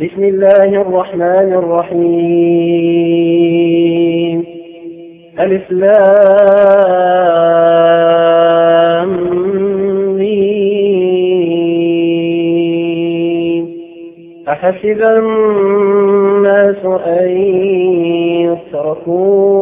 بسم الله الرحمن الرحيم. ألف أحسب الناس أن يتركوا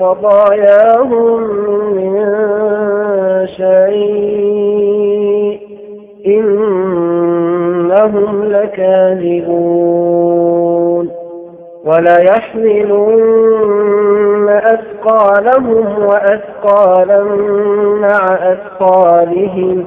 خطاياهم من شيء إنهم لكاذبون وليحملن أثقالهم وأثقالا مع أثقالهم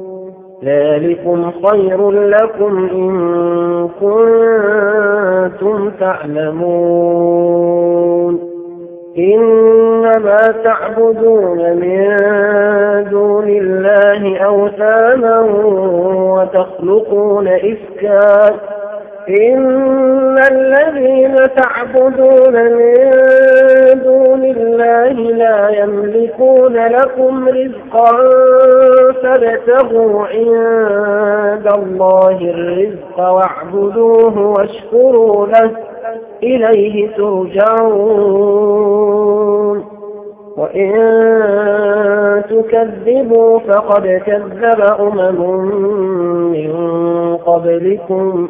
ذلكم خير لكم إن كنتم تعلمون. إنما تعبدون من دون الله أوثانا وتخلقون إفكا. إن الذين تعبدون من دون الله لا يملكون لكم رزقا فابتغوا عند الله الرزق واعبدوه واشكروا له. إليه ترجعون. وإن تكذبوا فقد كذب أمم من قبلكم.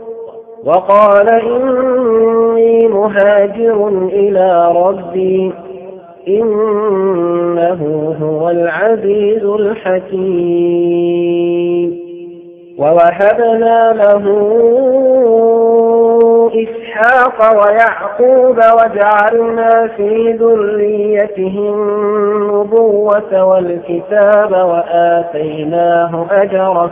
وقال إني مهاجر إلى ربي إنه هو العزيز الحكيم. ووهبنا له إسحاق ويعقوب وجعلنا في ذريته النبوة والكتاب وآتيناه أجره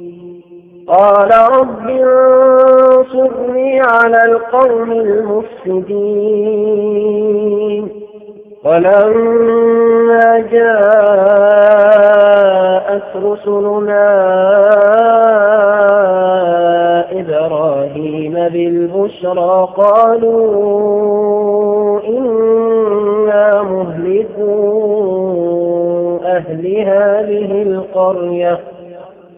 قال رب انصرني على القوم المفسدين. ولما جاءت رسلنا إبراهيم بالبشرى قالوا إنا مهلكوا أهل هذه القرية.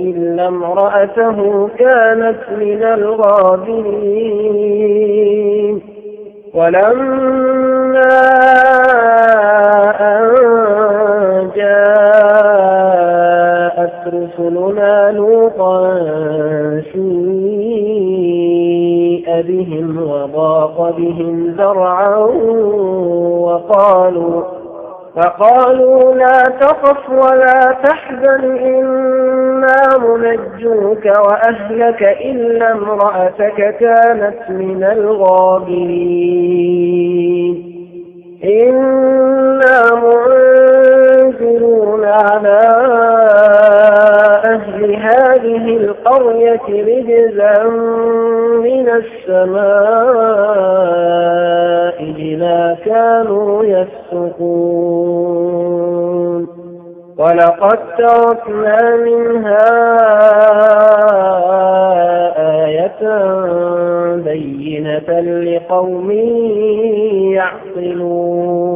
إلا امرأته كانت من الغابرين ولما أن جاءت رسلنا لوطا سيء بهم وضاق بهم ذرعا وقالوا فقالوا لا تخف ولا تحزن إنا منجوك وأهلك إلا امرأتك كانت من الغابرين. إنا منزلون على أهل هذه القرية رجزا من السماء. بما كانوا يفسقون. ولقد تركنا منها آية بينة لقوم يعقلون.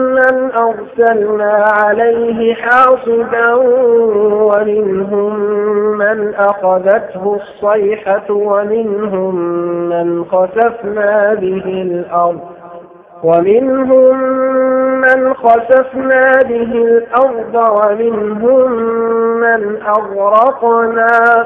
من أرسلنا عليه حاصبا ومنهم من أخذته الصيحة ومنهم من خسفنا به الأرض ومنهم من خسفنا به الأرض ومنهم من أغرقنا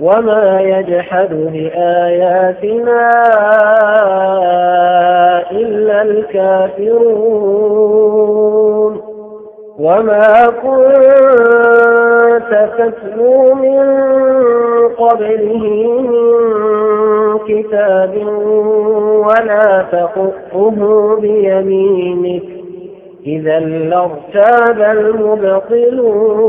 وما يجحد بآياتنا إلا الكافرون وما كنت تتلو من قبله من كتاب ولا تقطه بيمينك إذا لارتاب المبطلون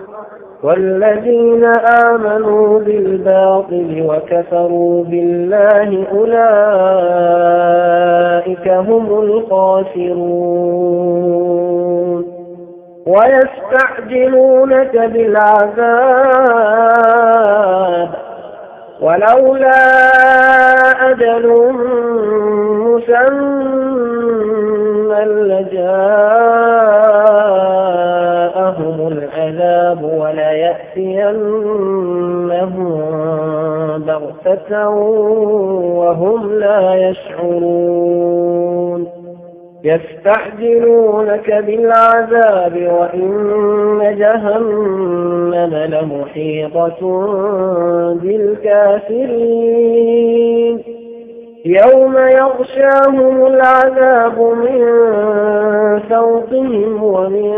والذين آمنوا بالباطل وكفروا بالله أولئك هم الخاسرون. ويستعجلونك بالعذاب. ولولا أجل مسمى لجاءهم العذاب وليأتينهم بغتة وهم لا يشعرون. يستعجلونك بالعذاب وإن جهنم لمحيطة بالكافرين. يوم يغشاهم العذاب من فوقهم ومن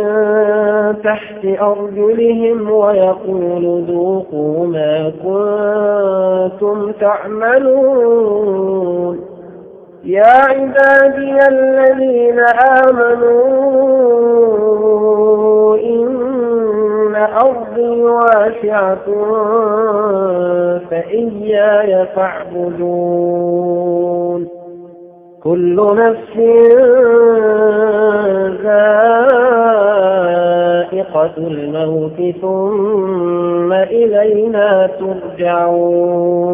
تحت أرجلهم ويقول ذوقوا ما كنتم تعملون يا عبادي الذين آمنوا إن أرض أرضي واسعة فإياي فاعبدون. كل نفس ذائقة الموت ثم إلينا ترجعون.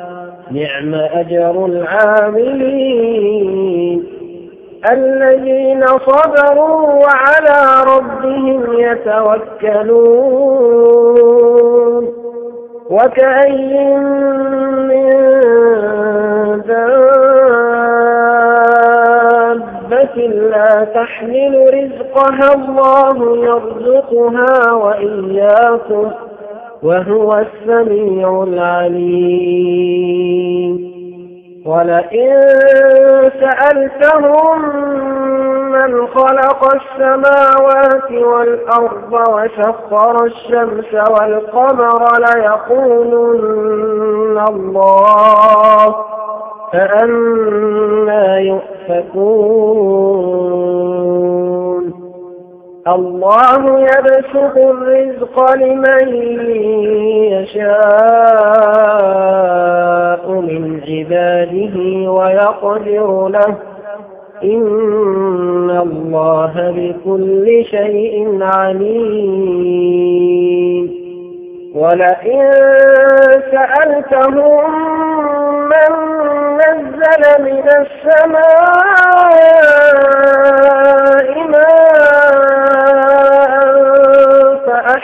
نعم أجر العاملين الذين صبروا وعلى ربهم يتوكلون وكأي من دابة لا تحمل رزقها الله يرزقها وإياكم وهو السميع العليم. ولئن سألتهم من خلق السماوات والأرض وسخر الشمس والقمر ليقولن الله فأنا يؤفكون. الله يبسط الرزق لمن يشاء من عباده ويقدر له. إن الله بكل شيء عليم. ولئن سألتهم من نزل من السماء ماء